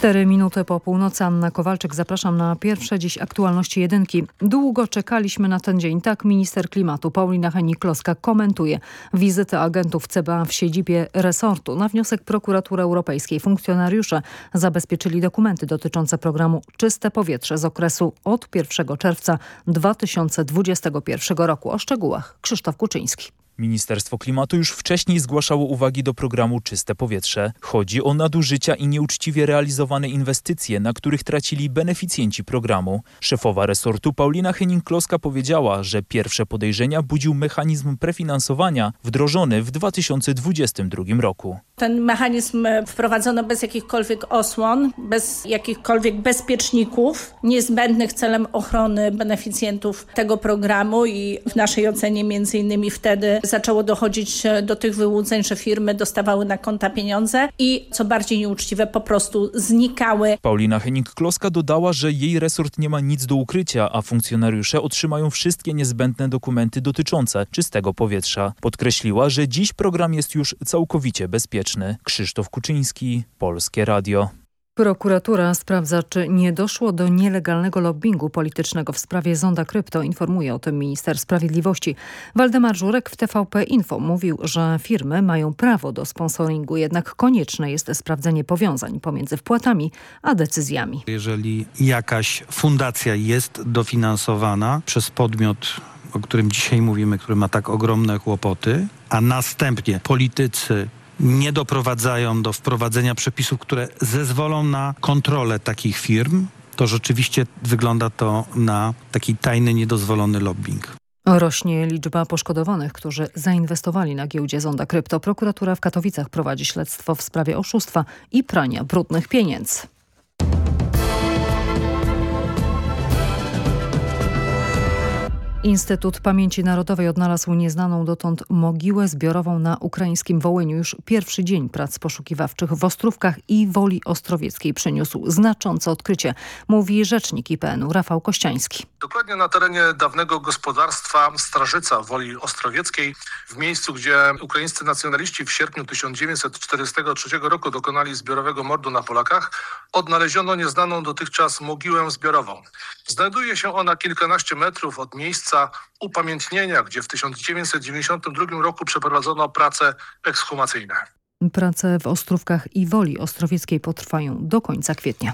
4 minuty po północy. Anna Kowalczyk, zapraszam na pierwsze dziś aktualności jedynki. Długo czekaliśmy na ten dzień. Tak minister klimatu Paulina Henik-Kloska komentuje wizytę agentów CBA w siedzibie resortu. Na wniosek prokuratury europejskiej funkcjonariusze zabezpieczyli dokumenty dotyczące programu Czyste Powietrze z okresu od 1 czerwca 2021 roku. O szczegółach Krzysztof Kuczyński. Ministerstwo Klimatu już wcześniej zgłaszało uwagi do programu Czyste Powietrze. Chodzi o nadużycia i nieuczciwie realizowane inwestycje, na których tracili beneficjenci programu. Szefowa resortu Paulina Henning-Kloska powiedziała, że pierwsze podejrzenia budził mechanizm prefinansowania wdrożony w 2022 roku. Ten mechanizm wprowadzono bez jakichkolwiek osłon, bez jakichkolwiek bezpieczników, niezbędnych celem ochrony beneficjentów tego programu i w naszej ocenie między innymi wtedy zaczęło dochodzić e, do tych wyłudzeń, że firmy dostawały na konta pieniądze i co bardziej nieuczciwe po prostu znikały. Paulina Henik-Kloska dodała, że jej resort nie ma nic do ukrycia, a funkcjonariusze otrzymają wszystkie niezbędne dokumenty dotyczące czystego powietrza. Podkreśliła, że dziś program jest już całkowicie bezpieczny. Krzysztof Kuczyński, Polskie Radio. Prokuratura sprawdza, czy nie doszło do nielegalnego lobbingu politycznego w sprawie Zonda Krypto. Informuje o tym minister sprawiedliwości. Waldemar Żurek w TVP Info mówił, że firmy mają prawo do sponsoringu, jednak konieczne jest sprawdzenie powiązań pomiędzy wpłatami a decyzjami. Jeżeli jakaś fundacja jest dofinansowana przez podmiot o którym dzisiaj mówimy, który ma tak ogromne kłopoty, a następnie politycy nie doprowadzają do wprowadzenia przepisów, które zezwolą na kontrolę takich firm, to rzeczywiście wygląda to na taki tajny, niedozwolony lobbying. Rośnie liczba poszkodowanych, którzy zainwestowali na giełdzie Zonda Krypto. Prokuratura w Katowicach prowadzi śledztwo w sprawie oszustwa i prania brudnych pieniędzy. Instytut Pamięci Narodowej odnalazł nieznaną dotąd mogiłę zbiorową na ukraińskim Wołyniu. Już pierwszy dzień prac poszukiwawczych w Ostrówkach i Woli Ostrowieckiej przyniósł znaczące odkrycie, mówi rzecznik IPN-u Rafał Kościański. Dokładnie na terenie dawnego gospodarstwa Strażyca Woli Ostrowieckiej, w miejscu, gdzie ukraińscy nacjonaliści w sierpniu 1943 roku dokonali zbiorowego mordu na Polakach, odnaleziono nieznaną dotychczas mogiłę zbiorową. Znajduje się ona kilkanaście metrów od miejsca upamiętnienia, gdzie w 1992 roku przeprowadzono prace ekshumacyjne. Prace w Ostrówkach i Woli Ostrowieckiej potrwają do końca kwietnia.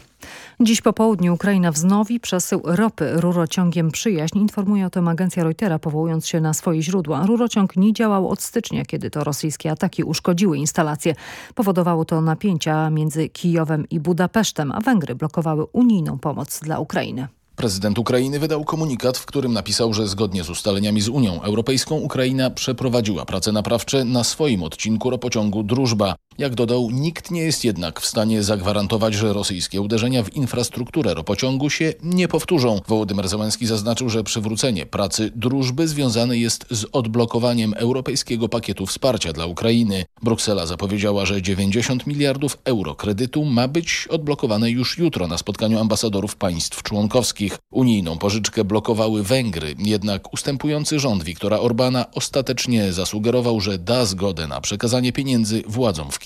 Dziś po południu Ukraina wznowi przesył ropy rurociągiem Przyjaźń. Informuje o tym agencja Reutera, powołując się na swoje źródła. Rurociąg nie działał od stycznia, kiedy to rosyjskie ataki uszkodziły instalacje. Powodowało to napięcia między Kijowem i Budapesztem, a Węgry blokowały unijną pomoc dla Ukrainy. Prezydent Ukrainy wydał komunikat, w którym napisał, że zgodnie z ustaleniami z Unią Europejską Ukraina przeprowadziła prace naprawcze na swoim odcinku ropociągu Drużba. Jak dodał, nikt nie jest jednak w stanie zagwarantować, że rosyjskie uderzenia w infrastrukturę ropociągu się nie powtórzą. Wołodymyr Zełenski zaznaczył, że przywrócenie pracy Drużby związane jest z odblokowaniem europejskiego pakietu wsparcia dla Ukrainy. Bruksela zapowiedziała, że 90 miliardów euro kredytu ma być odblokowane już jutro na spotkaniu ambasadorów państw członkowskich. Unijną pożyczkę blokowały Węgry, jednak ustępujący rząd Viktora Orbana ostatecznie zasugerował, że da zgodę na przekazanie pieniędzy władzom w Kijowie.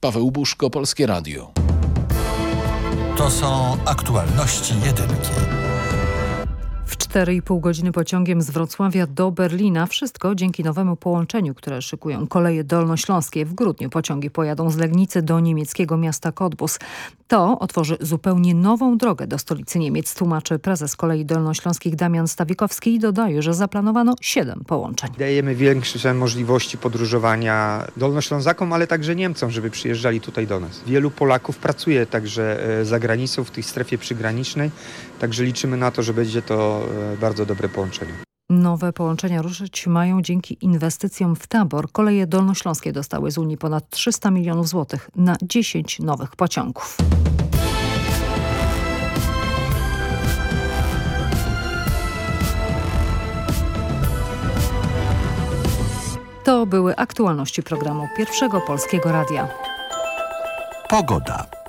Paweł Buszko, Polskie Radio. To są aktualności jedynki. W 4,5 godziny pociągiem z Wrocławia do Berlina. Wszystko dzięki nowemu połączeniu, które szykują koleje dolnośląskie. W grudniu pociągi pojadą z Legnicy do niemieckiego miasta Cottbus. To otworzy zupełnie nową drogę do stolicy Niemiec, tłumaczy prezes kolei dolnośląskich Damian Stawikowski i dodaje, że zaplanowano 7 połączeń. Dajemy większe możliwości podróżowania dolnoślązakom, ale także Niemcom, żeby przyjeżdżali tutaj do nas. Wielu Polaków pracuje także e, za granicą, w tej strefie przygranicznej, także liczymy na to, że będzie to E, bardzo dobre połączenie. Nowe połączenia ruszyć mają dzięki inwestycjom w tabor. Koleje dolnośląskie dostały z Unii ponad 300 milionów złotych na 10 nowych pociągów. To były aktualności programu Pierwszego Polskiego Radia. Pogoda.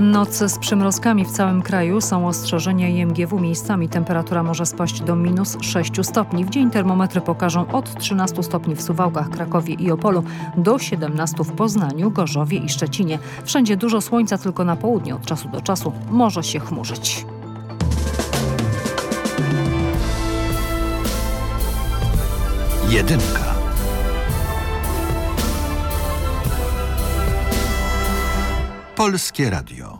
Noce z przymrozkami w całym kraju są ostrzeżenia IMGW. Miejscami temperatura może spaść do minus 6 stopni. W dzień termometry pokażą od 13 stopni w Suwałkach, Krakowie i Opolu do 17 w Poznaniu, Gorzowie i Szczecinie. Wszędzie dużo słońca, tylko na południe od czasu do czasu może się chmurzyć. Jedynka. Polskie Radio.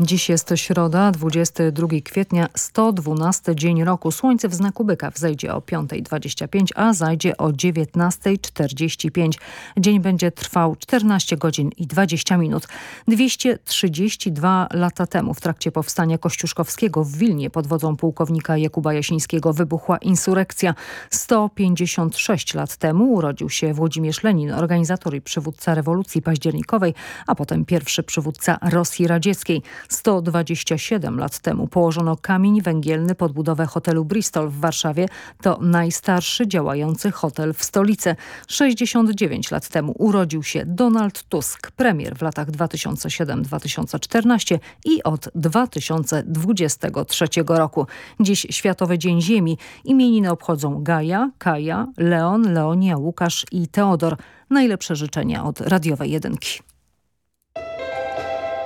Dziś jest środa, 22 kwietnia, 112 dzień roku. Słońce w znaku byka wzejdzie o 5.25, a zajdzie o 19.45. Dzień będzie trwał 14 godzin i 20 minut. 232 lata temu w trakcie powstania kościuszkowskiego w Wilnie pod wodzą pułkownika Jakuba Jasińskiego wybuchła insurekcja. 156 lat temu urodził się Włodzimierz Lenin, organizator i przywódca rewolucji październikowej, a potem pierwszy przywódca Rosji Radzieckiej. 127 lat temu położono kamień węgielny pod budowę hotelu Bristol w Warszawie. To najstarszy działający hotel w stolicy. 69 lat temu urodził się Donald Tusk, premier w latach 2007-2014 i od 2023 roku. Dziś Światowy Dzień Ziemi. Imieniny obchodzą Gaja, Kaja, Leon, Leonia, Łukasz i Teodor. Najlepsze życzenia od radiowej jedynki.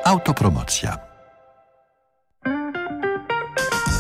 Autopromocja.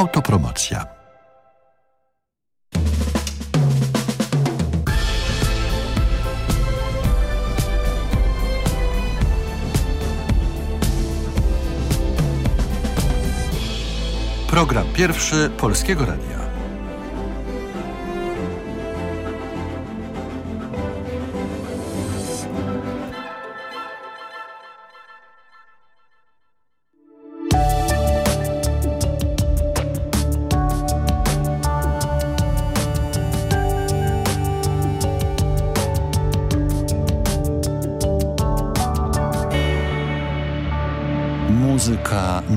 Autopromocja. Program pierwszy Polskiego Radia.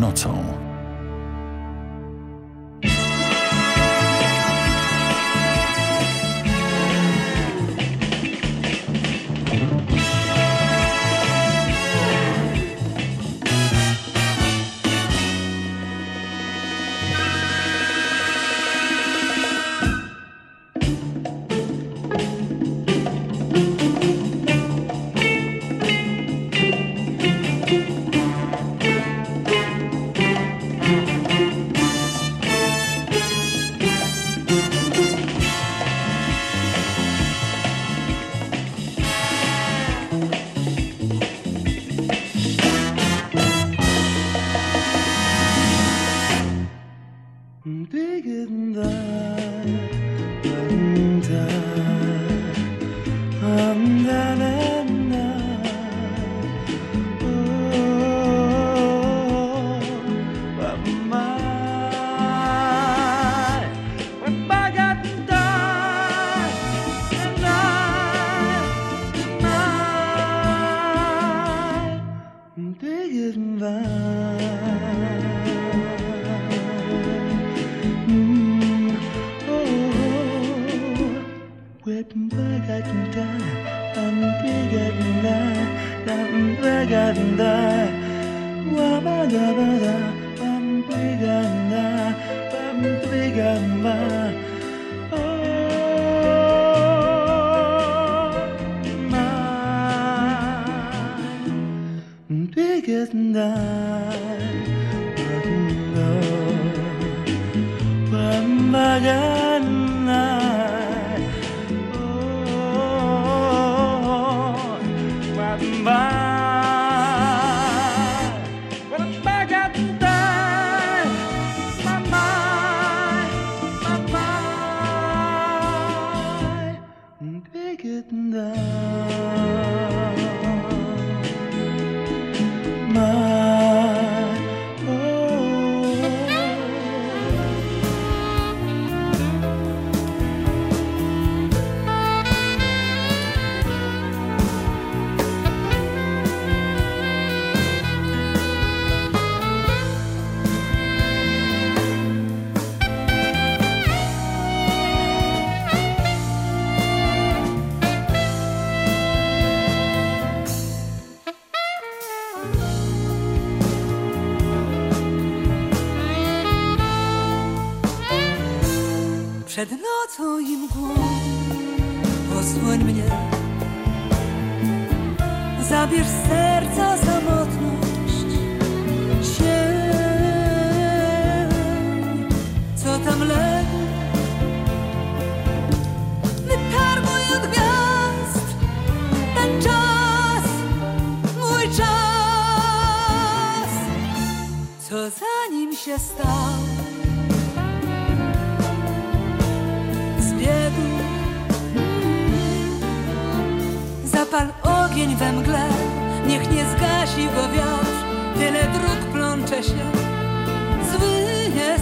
Nocą. And down.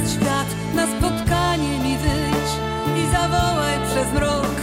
Świat. Na spotkanie mi wyjdź i zawołaj przez mrok,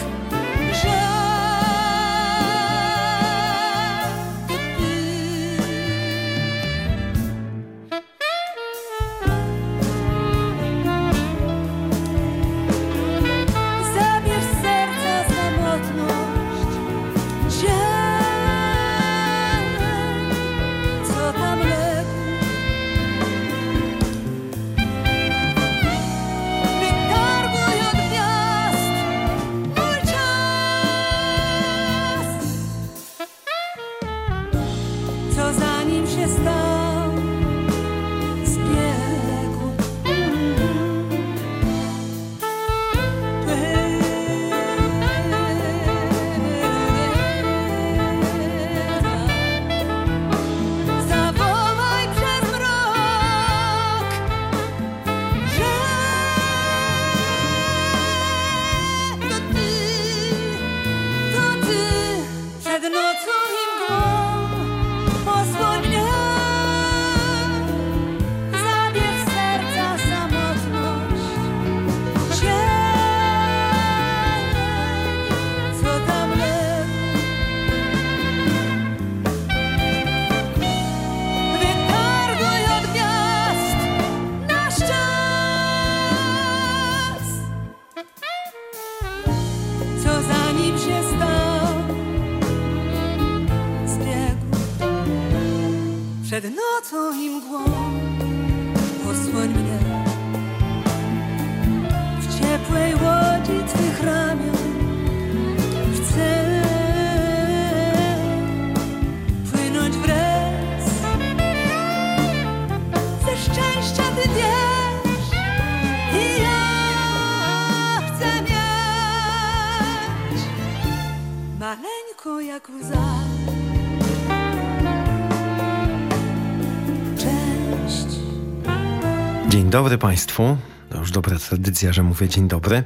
Dzień dobry Państwu. To już dobra tradycja, że mówię dzień dobry,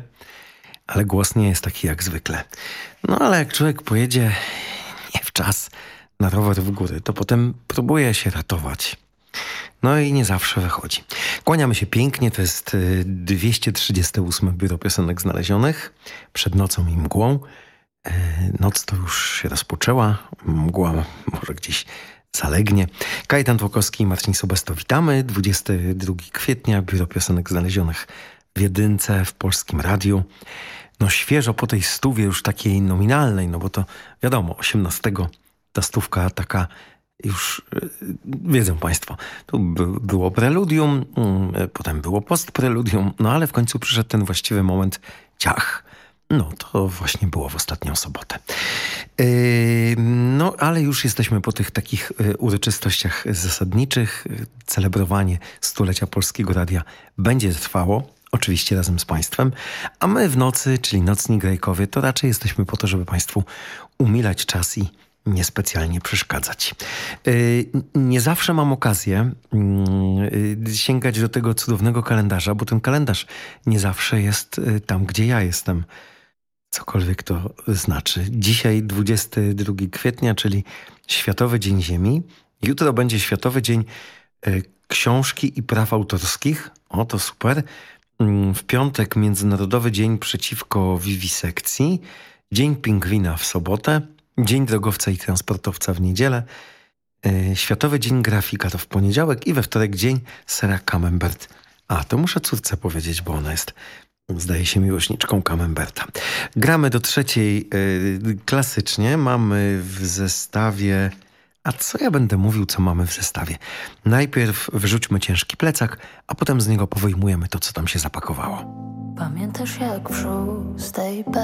ale głos nie jest taki jak zwykle. No ale jak człowiek pojedzie nie w czas na rower w góry, to potem próbuje się ratować. No i nie zawsze wychodzi. Kłaniamy się pięknie, to jest y, 238 Biuro Piosenek Znalezionych przed nocą i mgłą. E, Noc to już się rozpoczęła, mgła może gdzieś zalegnie. Kajetan Tłokowski i Marcin Sobesto, witamy. 22 kwietnia, Biuro Piosenek Znalezionych w Jedynce, w Polskim Radiu. No świeżo po tej stówie już takiej nominalnej, no bo to wiadomo, 18 ta stówka taka już y, wiedzą Państwo, tu by, było preludium, y, potem było postpreludium, no ale w końcu przyszedł ten właściwy moment ciach. No to właśnie było w ostatnią sobotę. No ale już jesteśmy po tych takich y, uroczystościach zasadniczych. Y, Celebrowanie stulecia Polskiego Radia będzie trwało. Oczywiście razem z Państwem, a my w nocy, czyli nocni grajkowie, to raczej jesteśmy po to, żeby Państwu umilać czas i niespecjalnie przeszkadzać. Yy, Nie zawsze mam okazję yy, sięgać do tego cudownego kalendarza, bo ten kalendarz nie zawsze jest tam, gdzie ja jestem. Cokolwiek to znaczy. Dzisiaj 22 kwietnia, czyli Światowy Dzień Ziemi. Jutro będzie Światowy Dzień yy, Książki i Praw Autorskich. O, to super. Mm, W piątek Międzynarodowy Dzień Przeciwko Wiwisekcji. Dzień Pingwina w sobotę. Dzień Drogowca i Transportowca w niedzielę. Yy, Światowy Dzień Grafika to w poniedziałek i we wtorek Dzień Sera Camembert. A, to muszę córce powiedzieć, bo ona jest, zdaje się, miłośniczką Camemberta. Gramy do trzeciej yy, klasycznie. Mamy w zestawie A co ja będę mówił, co mamy w zestawie? Najpierw wyrzućmy ciężki plecak, a potem z niego powyjmujemy to, co tam się zapakowało. Pamiętasz jak w szóstej B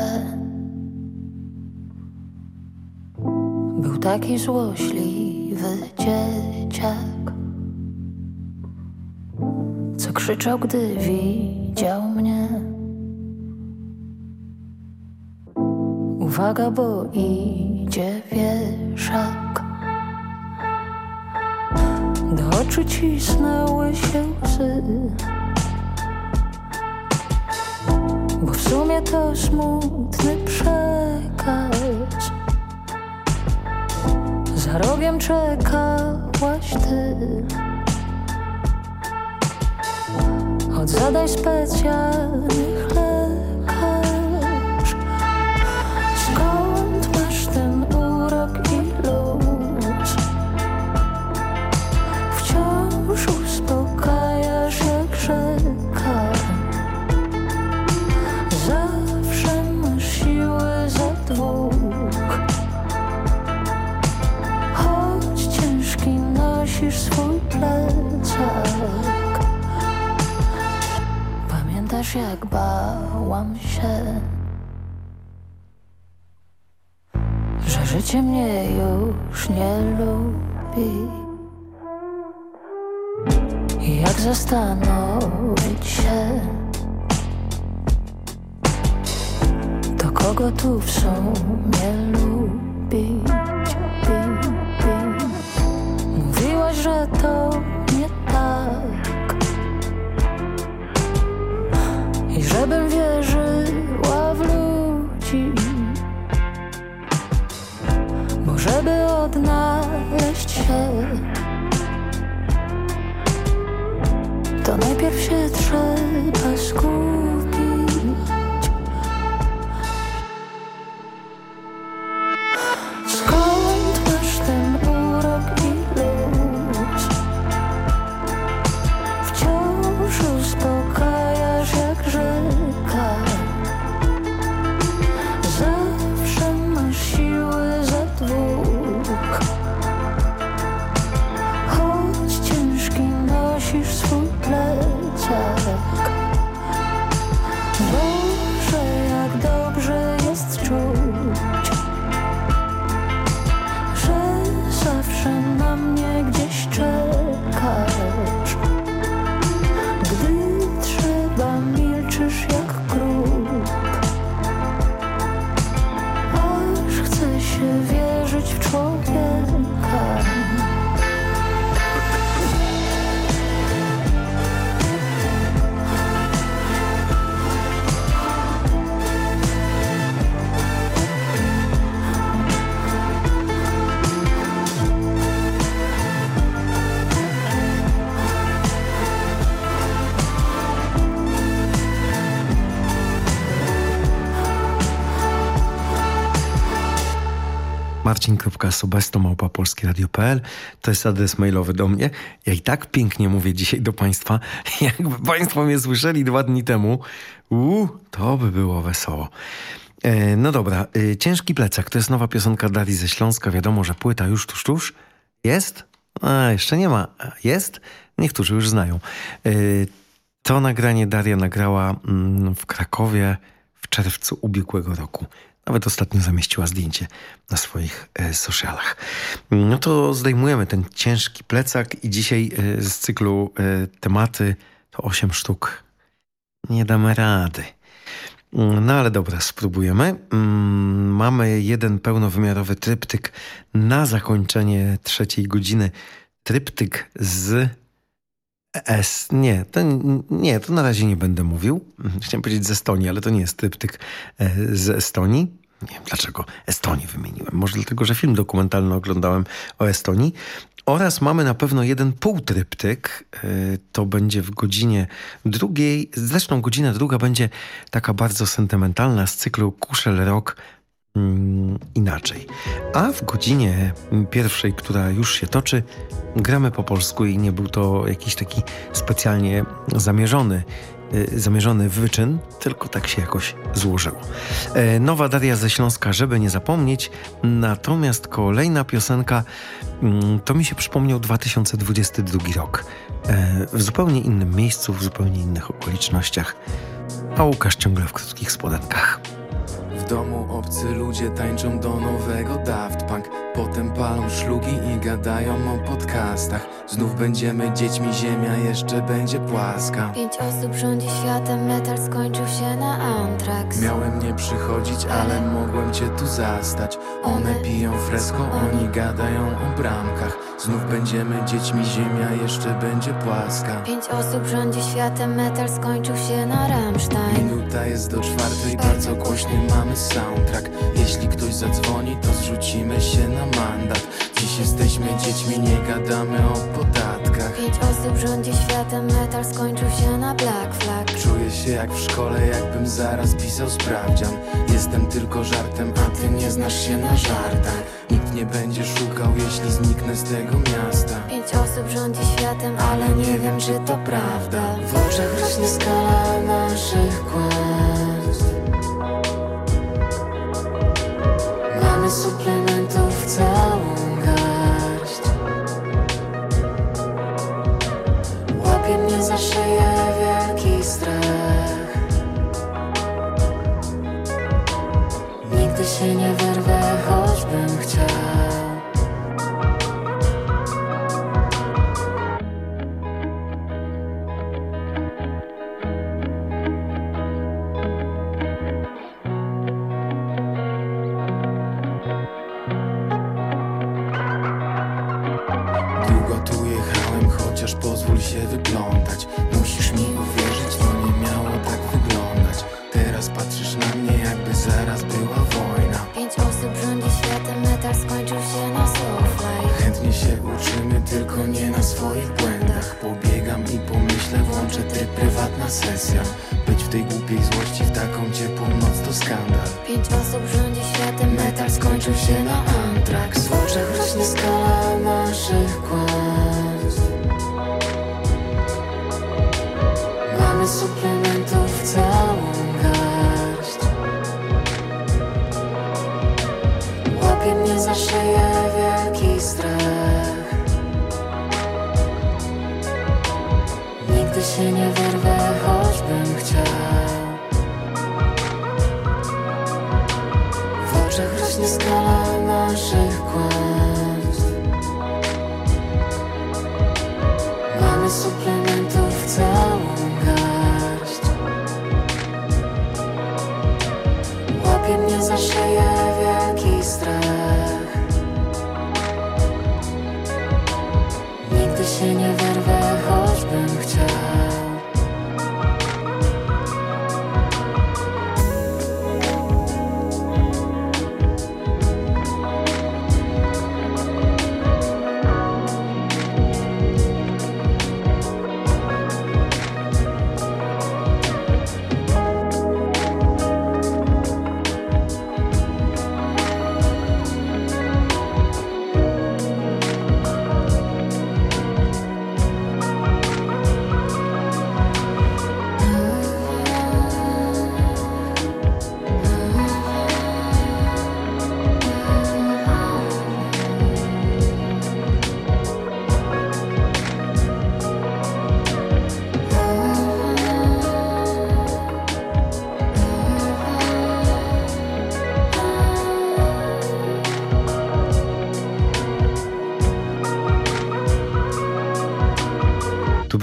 Był taki złośliwy dzieciak Co krzyczał, gdy widział mnie Uwaga, bo idzie wieszak. Do oczu cisnęły się łzy. Bo w sumie to smutny przekaz. Za rogiem czekałaś ty. Od zadań specjalnych Jak bałam się Że życie mnie już nie lubi jak zastanowić się To kogo tu w sumie lubić? Bi, bi. Mówiłaś, że to nie tak żebym wierzyła w ludzi. Bo żeby odnaleźć się To najpierw się trzeba skupić marcin.sobesto.małpa.polskieradio.pl To jest adres mailowy do mnie. Ja i tak pięknie mówię dzisiaj do Państwa. Jakby Państwo mnie słyszeli dwa dni temu, to by było wesoło. E, no dobra, e, Ciężki plecak to jest nowa piosenka Darii ze Śląska. Wiadomo, że płyta już tuż, tuż. Jest? A, jeszcze nie ma. Jest? Niektórzy już znają. E, to nagranie Daria nagrała mm, w Krakowie w czerwcu ubiegłego roku. Nawet ostatnio zamieściła zdjęcie na swoich e, socialach. No to zdejmujemy ten ciężki plecak i dzisiaj e, z cyklu e, tematy to 8 sztuk. Nie damy rady. No ale dobra, spróbujemy. Mm, Mamy jeden pełnowymiarowy tryptyk na zakończenie trzeciej godziny. Tryptyk z S. Nie, to, nie, to na razie nie będę mówił. Chciałem powiedzieć z Estonii, ale to nie jest tryptyk z Estonii. Nie wiem dlaczego Estonii wymieniłem. Może dlatego, że film dokumentalny oglądałem o Estonii. Oraz mamy na pewno jeden półtryptyk. E, To będzie w godzinie drugiej. Zresztą godzina druga będzie taka bardzo sentymentalna z cyklu Kuszel Rock mm, inaczej. A w godzinie pierwszej, która już się toczy, gramy po polsku i nie był to jakiś taki specjalnie zamierzony y, zamierzony wyczyn, tylko tak się jakoś złożyło. E, nowa Daria ze Śląska, żeby nie zapomnieć, natomiast kolejna piosenka mm, to mi się przypomniał 2022 rok. E, w zupełnie innym miejscu, w zupełnie innych okolicznościach, a Łukasz ciągle w krótkich spodenkach. W domu obcy ludzie tańczą do nowego Daft Punk Potem palą szlugi i gadają o podcastach. Znów będziemy dziećmi, ziemia jeszcze będzie płaska. Pięć osób rządzi światem, metal skończył się na Antrax Miałem nie przychodzić, ale mogłem cię tu zastać. One piją fresko, oni gadają o bramkach. Znów będziemy dziećmi, ziemia jeszcze będzie płaska. Pięć osób rządzi światem, metal skończył się na Rammstein. Minuta jest do czwartej, bardzo głośny mamy soundtrack. Jeśli ktoś zadzwoni, to zrzucimy się na mandat. Dziś jesteśmy dziećmi, nie gadamy o podatkach. Pięć osób rządzi światem, metal skończył się na Black Flag. Czuję się jak w szkole, jakbym zaraz pisał sprawdzian. Jestem tylko żartem, a ty nie znasz się na żartach. Nikt nie będzie szukał, jeśli zniknę z tego miasta. Pięć osób rządzi światem, ale nie wiem czy to prawda. W oczach rośnie skala naszych kłamstw Mamy suplementów całą garść. Łapie mnie za szyję wielki strach. Nigdy się nie wyrwę, i pomyślę, włączę tryb prywatna sesja. Być w tej głupiej złości, w taką ciepłą noc to skandal. Pięć osób rządzi światem, metal skończył się na Antrax W oczach rośnie skala naszych kłamstw. Mamy suplementów całą garść. Łapie mnie za szyję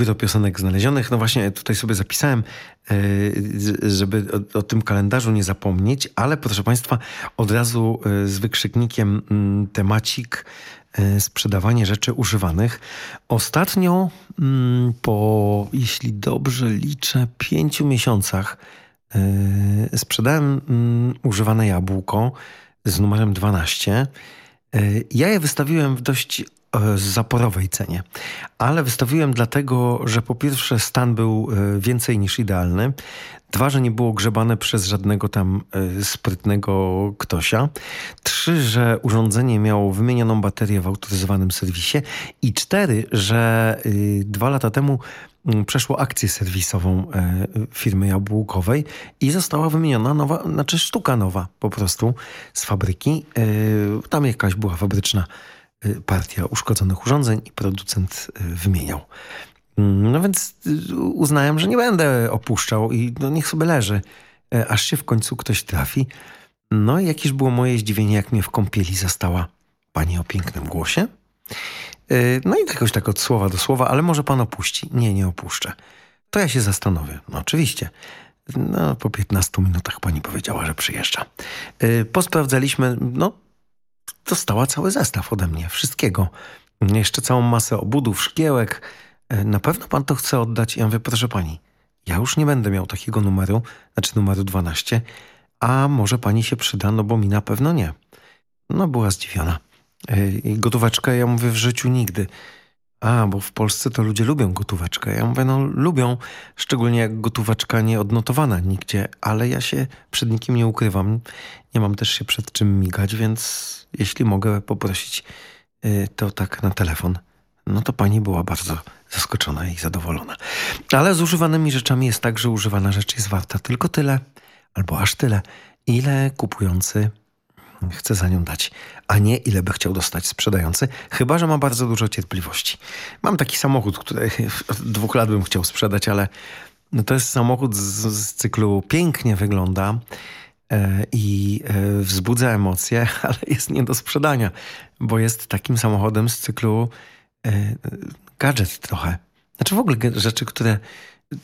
Do piosenek znalezionych. No właśnie tutaj sobie zapisałem, e, żeby o, o tym kalendarzu nie zapomnieć, ale proszę Państwa, od razu e, z wykrzyknikiem mm, temacik e, sprzedawanie rzeczy używanych. Ostatnio mm, po, jeśli dobrze liczę, pięciu miesiącach sprzedałem mm, używane jabłko z numerem 12. E, Ja je wystawiłem w dość zaporowej cenie. Ale wystawiłem dlatego, że po pierwsze stan był e, więcej niż idealny. Dwa, że nie było grzebane przez żadnego tam e, sprytnego ktosia. Trzy, że urządzenie miało wymienioną baterię w autoryzowanym serwisie. I cztery, że y, dwa lata temu mm, przeszło akcję serwisową e, firmy jabłkowej i została wymieniona nowa, znaczy sztuka nowa po prostu z fabryki. E, Tam jakaś była fabryczna e, partia uszkodzonych urządzeń i producent e, wymieniał. Mm, No więc y, uznałem, że nie będę opuszczał i no niech sobie leży, e, aż się w końcu ktoś trafi. No i jakież było moje zdziwienie, jak mnie w kąpieli zastała pani o pięknym głosie. No i jakoś tak od słowa do słowa, ale może pan opuści. Nie, nie opuszczę. To ja się zastanowię. No oczywiście. No, po 15 minutach pani powiedziała, że przyjeżdża. Posprawdzaliśmy, no, dostała cały zestaw ode mnie, wszystkiego. Jeszcze całą masę obudów, szkiełek. E, Na pewno pan to chce oddać? Ja mówię, proszę pani, ja już nie będę miał takiego numeru, znaczy numeru 12, a może pani się przyda, no bo mi na pewno nie. No była zdziwiona. E, gotóweczkę, ja mówię, w życiu nigdy. A, bo w Polsce to ludzie lubią gotóweczkę. Ja mówię, no lubią, szczególnie jak gotóweczka nie odnotowana nigdzie, ale ja się przed nikim nie ukrywam. Nie mam też się przed czym migać, więc jeśli mogę poprosić, y, to tak na telefon. No to pani była bardzo zaskoczona i zadowolona. Ale z używanymi rzeczami jest tak, że używana rzecz jest warta tylko tyle, albo aż tyle, ile kupujący chce za nią dać, a nie ile by chciał dostać sprzedający, chyba że ma bardzo dużo cierpliwości. Mam taki samochód, który od dwóch lat bym chciał sprzedać, ale no to jest samochód z, z cyklu pięknie wygląda e, i e, wzbudza emocje, ale jest nie do sprzedania, bo jest takim samochodem z cyklu e, gadżet trochę. Znaczy w ogóle rzeczy, które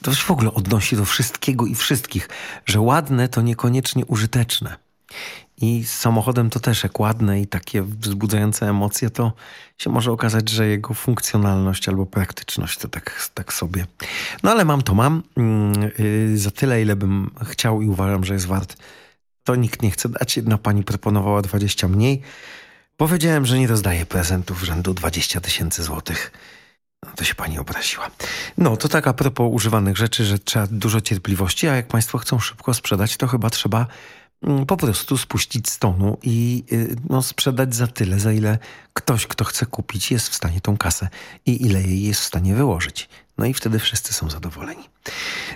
to się w ogóle odnosi do wszystkiego i wszystkich, że ładne to niekoniecznie użyteczne. I z samochodem to też jak ładne i takie wzbudzające emocje, to się może okazać, że jego funkcjonalność albo praktyczność to tak, tak sobie. No ale mam to mam. Mm, y, Za tyle, ile bym chciał i uważam, że jest wart, to nikt nie chce dać. Jedna pani proponowała 20 mniej. Powiedziałem, że nie rozdaję prezentów rzędu 20 tysięcy złotych. No to się pani obraziła. No, to tak a propos używanych rzeczy, że trzeba dużo cierpliwości, a jak państwo chcą szybko sprzedać, to chyba trzeba po prostu spuścić z tonu i y, no, sprzedać za tyle, za ile ktoś, kto chce kupić, jest w stanie tą kasę i ile jej jest w stanie wyłożyć. No i wtedy wszyscy są zadowoleni.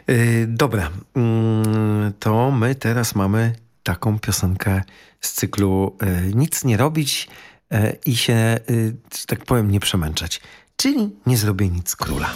Yy, dobra, mm, to my teraz mamy taką piosenkę z cyklu y, Nic nie robić y, i się, y, tak powiem, nie przemęczać. Czyli nie zrobię nic króla.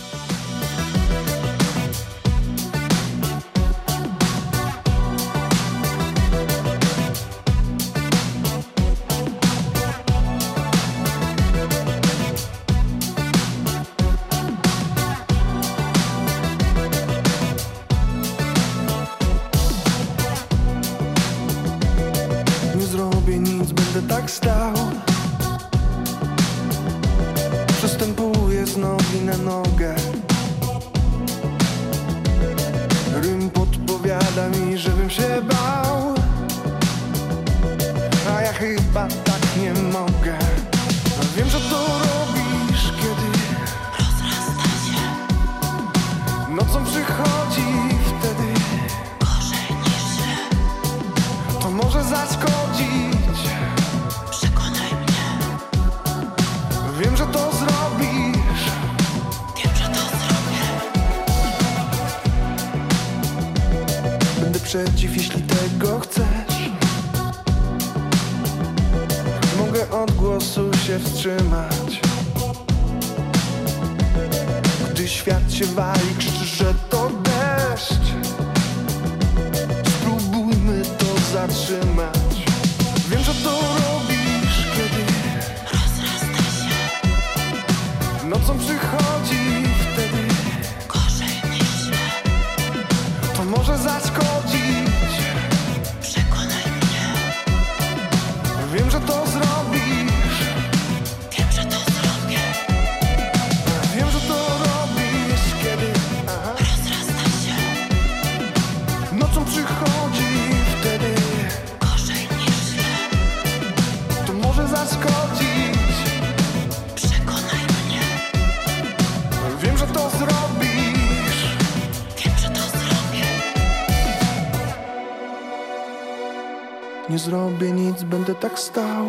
Nie zrobię nic, będę tak stał.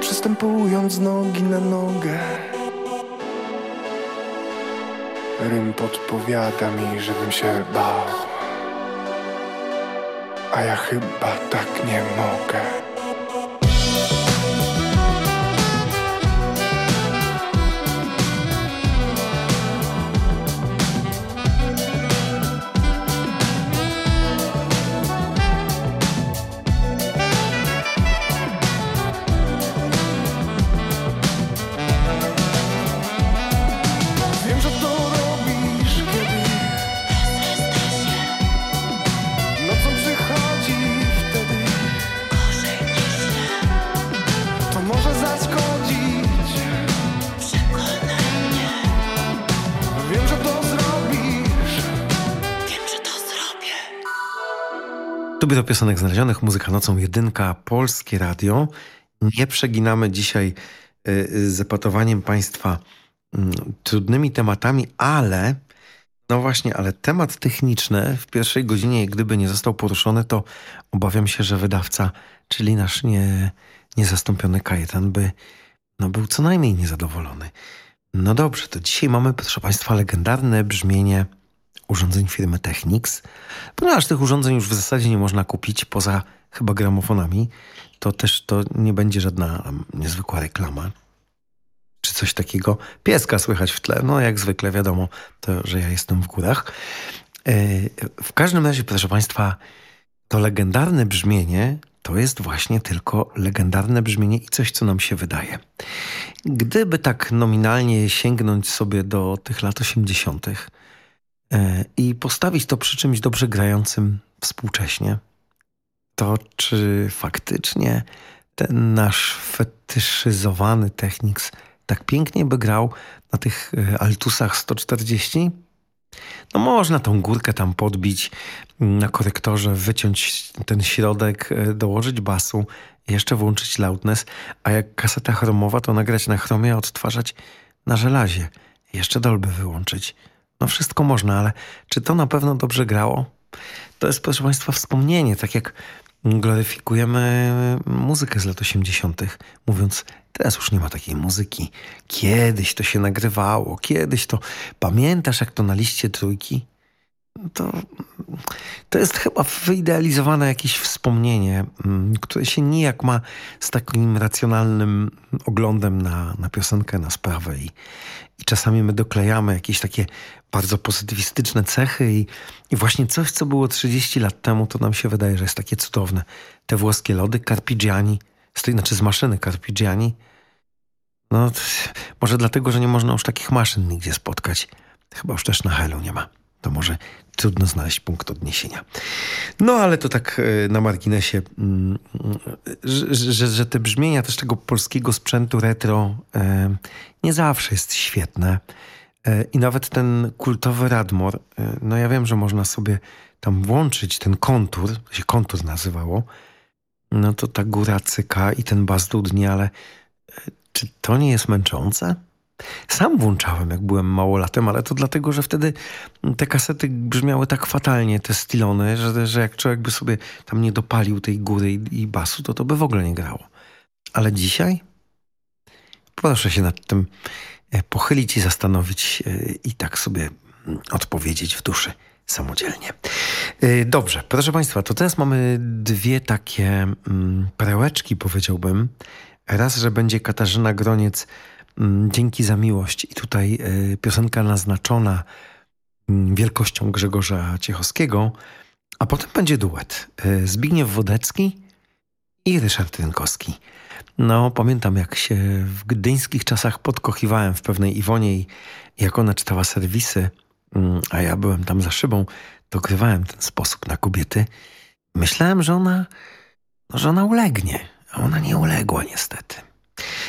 Przystępując nogi na nogę Rym podpowiada mi, żebym się bał. A ja chyba tak nie mogę do piosenek znalezionych, muzyka nocą, jedynka, polskie radio. Nie przeginamy dzisiaj y, y, z epatowaniem Państwa mm, trudnymi tematami, ale no właśnie, ale temat techniczny w pierwszej godzinie, gdyby nie został poruszony, to obawiam się, że wydawca, czyli nasz nie, niezastąpiony Kajetan, by no, był co najmniej niezadowolony. No dobrze, to dzisiaj mamy, proszę Państwa, legendarne brzmienie urządzeń firmy Technics. Ponieważ tych urządzeń już w zasadzie nie można kupić poza chyba gramofonami, to też to nie będzie żadna niezwykła reklama czy coś takiego. Pieska słychać w tle, no jak zwykle wiadomo, to, że ja jestem w górach. E, W każdym razie, proszę Państwa, to legendarne brzmienie to jest właśnie tylko legendarne brzmienie i coś, co nam się wydaje. Gdyby tak nominalnie sięgnąć sobie do tych lat 80. e, i postawić to przy czymś dobrze grającym współcześnie, to czy faktycznie ten nasz fetyszyzowany Technics tak pięknie by grał na tych e, altusach 140? No można tą górkę tam podbić mm, na korektorze, wyciąć ten środek, e, dołożyć basu, jeszcze włączyć loudness, a jak kaseta chromowa, to nagrać na chromie, odtwarzać na żelazie. Jeszcze dolby wyłączyć. No wszystko można, ale czy to na pewno dobrze grało? To jest, proszę Państwa, wspomnienie, tak jak gloryfikujemy muzykę z lat 80., mówiąc, teraz już nie ma takiej muzyki. Kiedyś to się nagrywało, kiedyś to. Pamiętasz, jak to na liście trójki? To, to jest chyba wyidealizowane jakieś wspomnienie, mm, które się nijak ma z takim racjonalnym oglądem na, na piosenkę, na sprawę. I, I czasami my doklejamy jakieś takie bardzo pozytywistyczne cechy i, i właśnie coś, co było 30 lat temu, to nam się wydaje, że jest takie cudowne. Te włoskie lody Carpigiani, z tej, znaczy z maszyny Carpigiani. No, może dlatego, że nie można już takich maszyn nigdzie spotkać. Chyba już też na Helu nie ma. To może trudno znaleźć punkt odniesienia. No ale to tak e, na marginesie, mm, że, że, że te brzmienia też tego polskiego sprzętu retro e, nie zawsze jest świetne. E, I nawet ten kultowy Radmor, no ja wiem, że można sobie tam włączyć ten kontur, to się kontur nazywało, no to ta góra cyka i ten bas dudnie, ale czy to nie jest męczące? Sam włączałem, jak byłem małolatem, ale to dlatego, że wtedy te kasety brzmiały tak fatalnie, te stylony, że, że jak człowiek by sobie tam nie dopalił tej góry i, i basu, to to by w ogóle nie grało. Ale dzisiaj? Proszę się nad tym e, pochylić i zastanowić e, i tak sobie mm, odpowiedzieć w duszy samodzielnie. E, Dobrze, proszę Państwa, to teraz mamy dwie takie mm, perełeczki, powiedziałbym. Raz, że będzie Katarzyna Groniec Dzięki za miłość i tutaj e, piosenka naznaczona mm, wielkością Grzegorza Ciechowskiego, a potem będzie duet e, Zbigniew Wodecki i Ryszard Rynkowski. No, pamiętam jak się w gdyńskich czasach podkochiwałem w pewnej Iwonie i jak ona czytała serwisy, mm, a ja byłem tam za szybą, to grywałem ten sposób na kobiety. Myślałem, że ona, że ona ulegnie, a ona nie uległa niestety.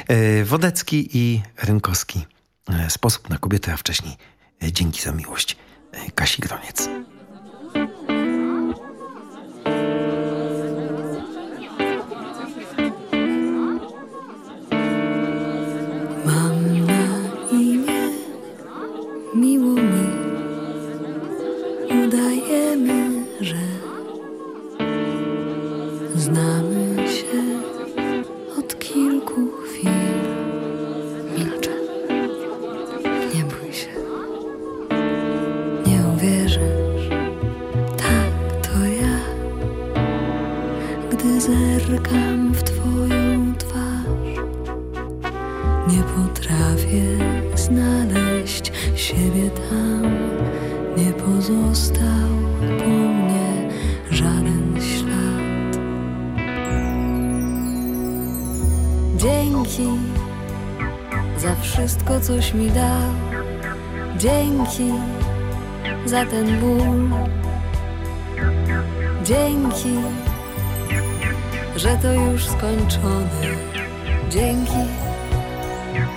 E, Wodecki i Rynkowski. E, Sposób na kobietę, a wcześniej e, Dzięki za miłość. Kasi Groniec. Pozostał po mnie żaden ślad. Dzięki za wszystko, coś mi dał. Dzięki za ten ból. Dzięki, że to już skończone. Dzięki,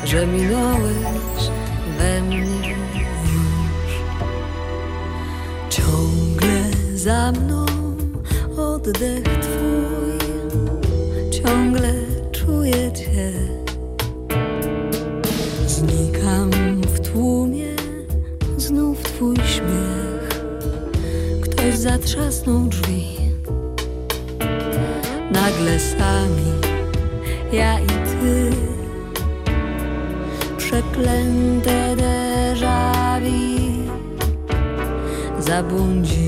że minąłeś we mnie za mną oddech twój, ciągle czuję cię. Znikam w tłumie, znów twój śmiech. Ktoś zatrzasnął drzwi. Nagle sami, ja i ty. Przeklęte déjà vu Zabłądziły gdzieś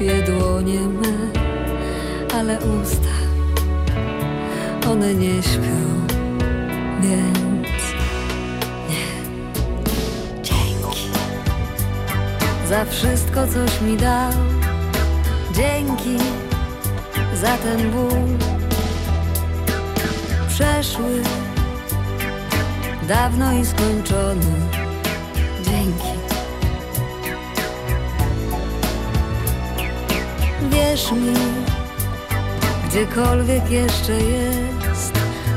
głupie dłonie me Ale usta, one nie śpią Więc nie. Dzięki. Za wszystko coś mi dał. Dzięki za ten ból. Przeszły Dawno i skończony Wierz mi Gdziekolwiek jeszcze jest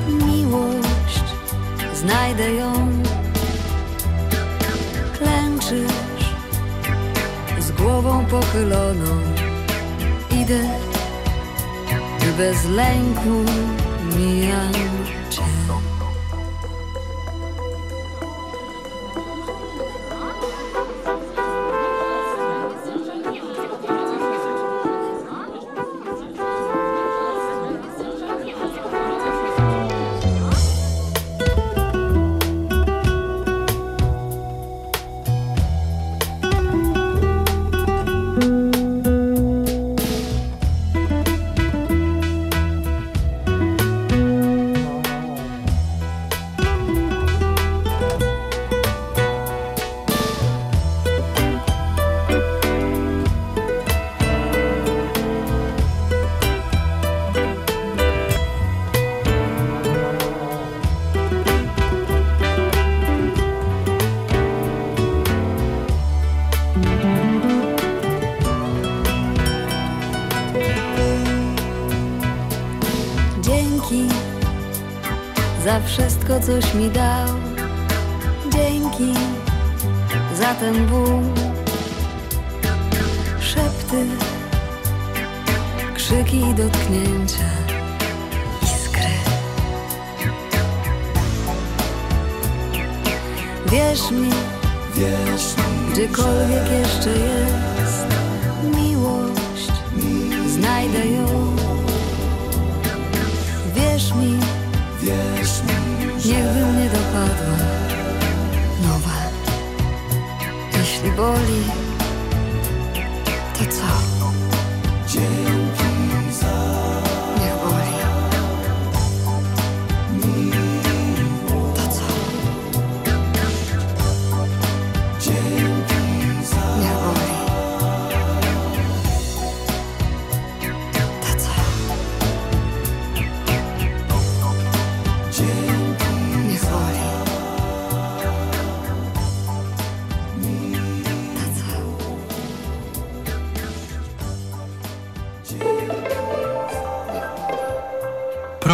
Miłość Znajdę ją. Klęczysz Z głową pochyloną. Idę bez lęku Mijam wszystko, coś mi dał. Dzięki za ten ból. Szepty, krzyki i dotknięcia, iskry. Wierz mi, Wierz mi, gdziekolwiek jeszcze jest miłość, znajdę ją.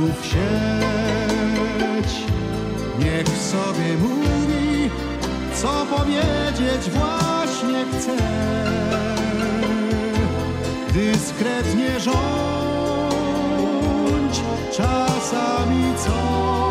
Drobiazgów w sieć. Niech sobie mówi, co powiedzieć właśnie chce. Dyskretnie rządź, czasami coś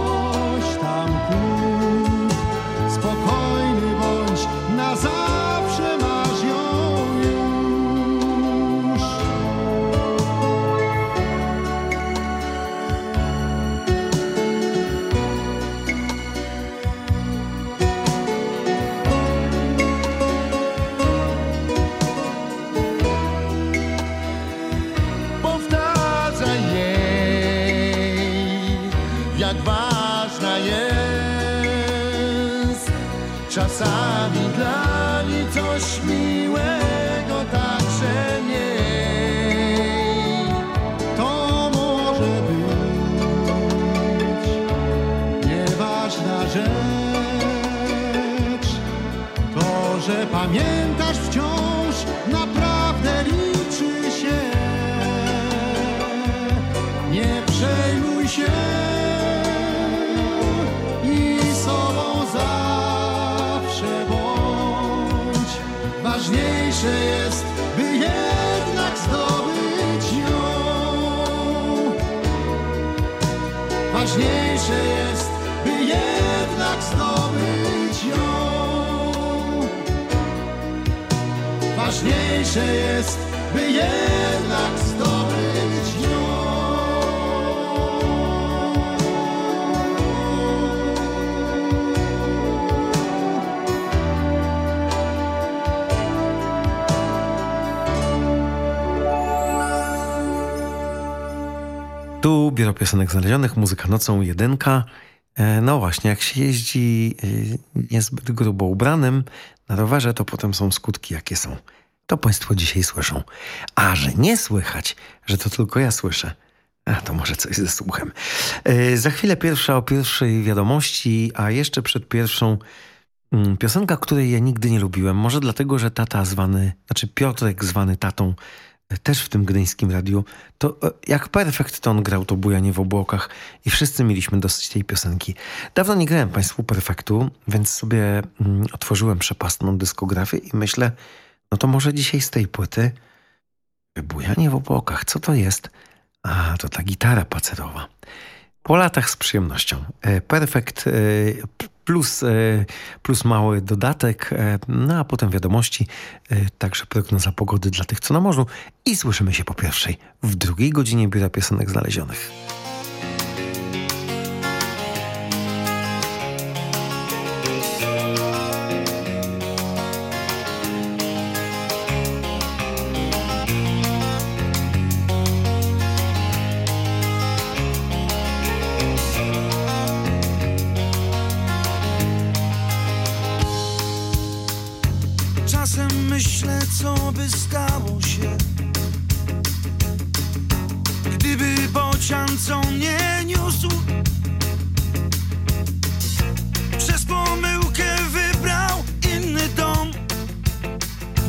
To, Ważniejsze jest, by jednak zdobyć ją. Tu Biuro Piosenek Znalezionych, muzyka nocą, jedynka. E, No właśnie, jak się jeździ e, niezbyt grubo ubranym na rowerze, to potem są skutki jakie są. To Państwo dzisiaj słyszą. A że nie słychać, że to tylko ja słyszę, a to może coś ze słuchem. E, Za chwilę pierwsza o pierwszej wiadomości, a jeszcze przed pierwszą mm, piosenka, której ja nigdy nie lubiłem. Może dlatego, że tata zwany, znaczy Piotrek zwany tatą, e, też w tym gdyńskim radiu, to e, jak perfekt to on grał to bujanie w obłokach i wszyscy mieliśmy dosyć tej piosenki. Dawno nie grałem Państwu perfektu, więc sobie mm, otworzyłem przepastną dyskografię i myślę, no to może dzisiaj z tej płyty bujanie w obłokach, co to jest? A, to ta gitara pacerowa. Po latach z przyjemnością. E, Perfekt e, plus, e, plus mały dodatek, no a potem wiadomości, także prognoza pogody dla tych, co na morzu. I słyszymy się po pierwszej, w drugiej godzinie Biura Piosenek Znalezionych.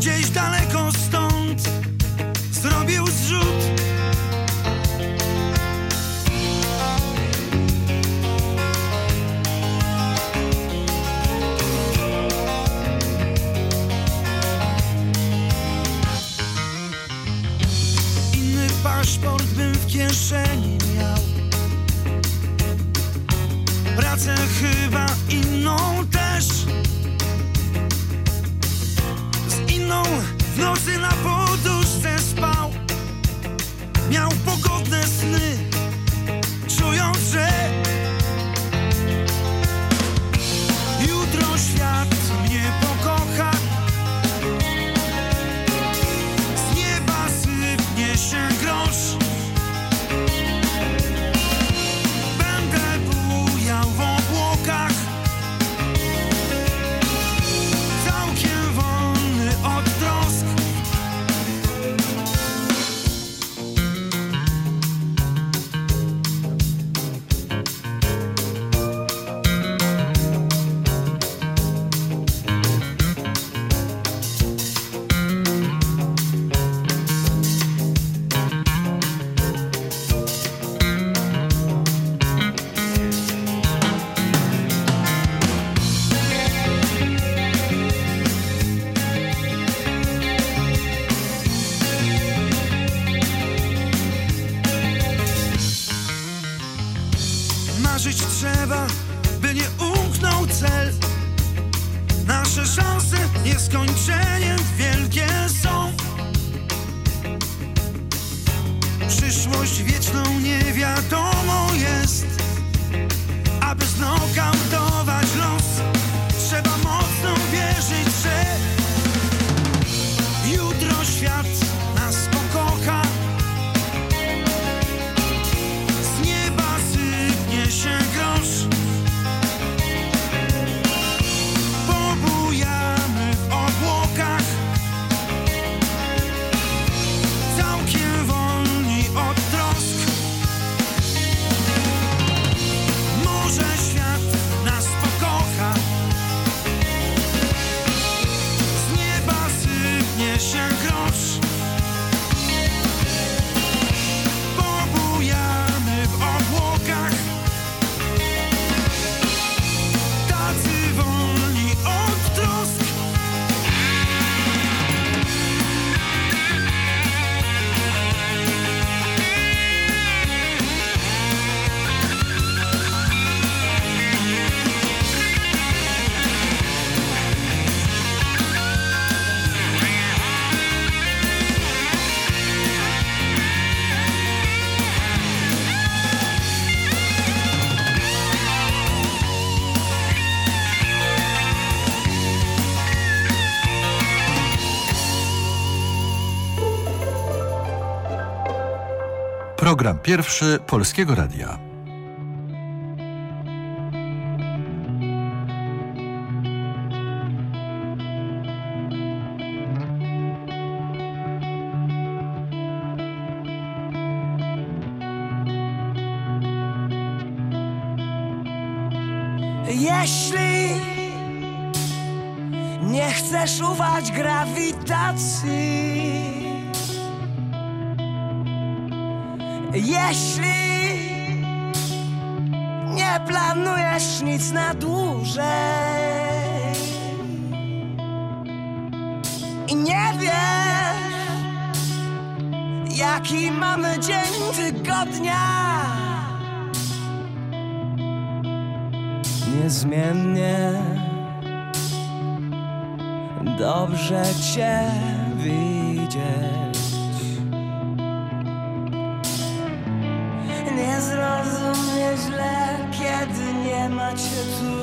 Gdzieś daleko stąd zrobił zrzut. Inny paszport bym w kieszeni miał Pracę chyba pierwszy Polskiego Radia. Jeśli nie chcesz uwać grawitacji Jeśli nie planujesz nic na dłużej i nie wiesz, jaki mamy dzień tygodnia, niezmiennie dobrze Cię widzieć. kiedy nie macie tu.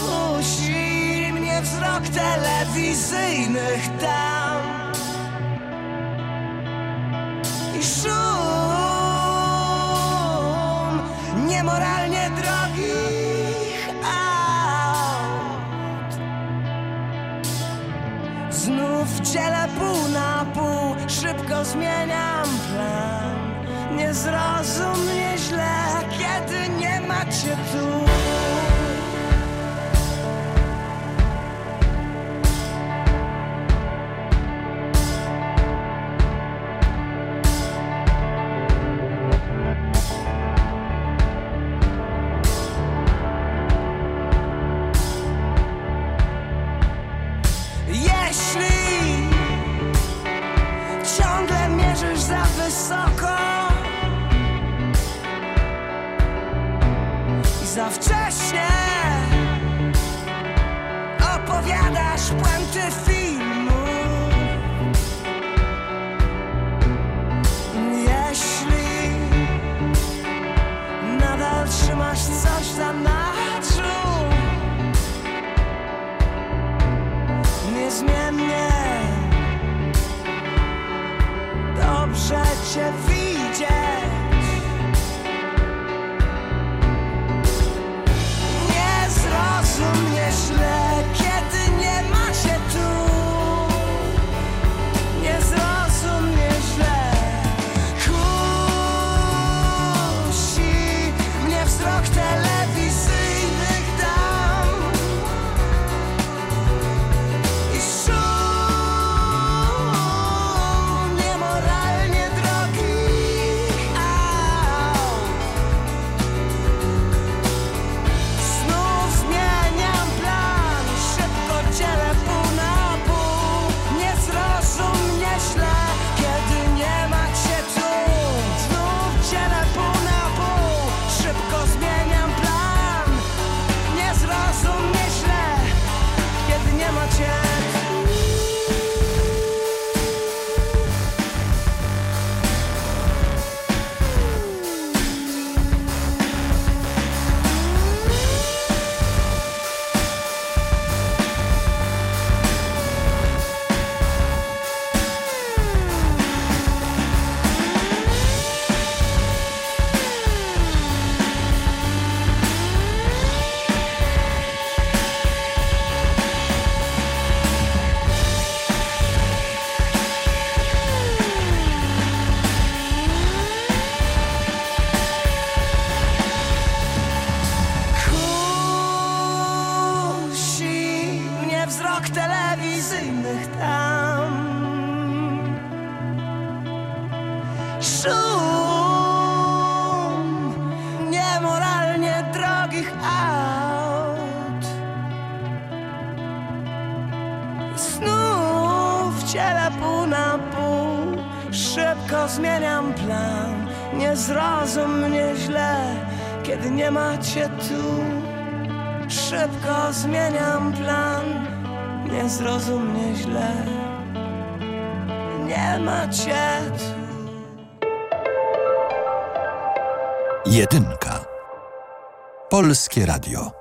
Kusi mnie wzrok telewizyjnych tak. zmieniam plan. Nie zrozum mnie źle, kiedy nie macie tu. zmieniam plan. Nie zrozum mnie źle, kiedy nie macie tu. Szybko zmieniam plan. Nie zrozum mnie źle. Nie macie tu. Jedynka. Polskie Radio.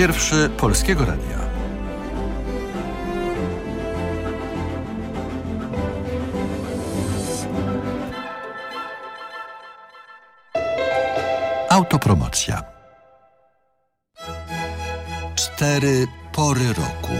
pierwszy Polskiego Radia. Autopromocja. Cztery pory roku.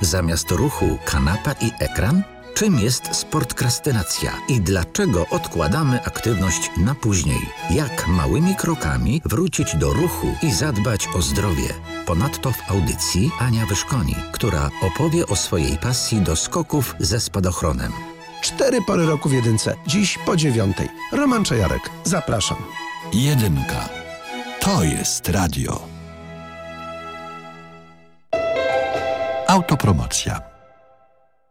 Zamiast ruchu kanapa i ekran? Czym jest sportkrastynacja i dlaczego odkładamy aktywność na później? Jak małymi krokami wrócić do ruchu i zadbać o zdrowie? Ponadto w audycji Ania Wyszkoni, która opowie o swojej pasji do skoków ze spadochronem. Cztery pory roku w jedynce. Dziś po dziewiątej. Roman Czajarek. Zapraszam. Jedynka. To jest radio. Autopromocja.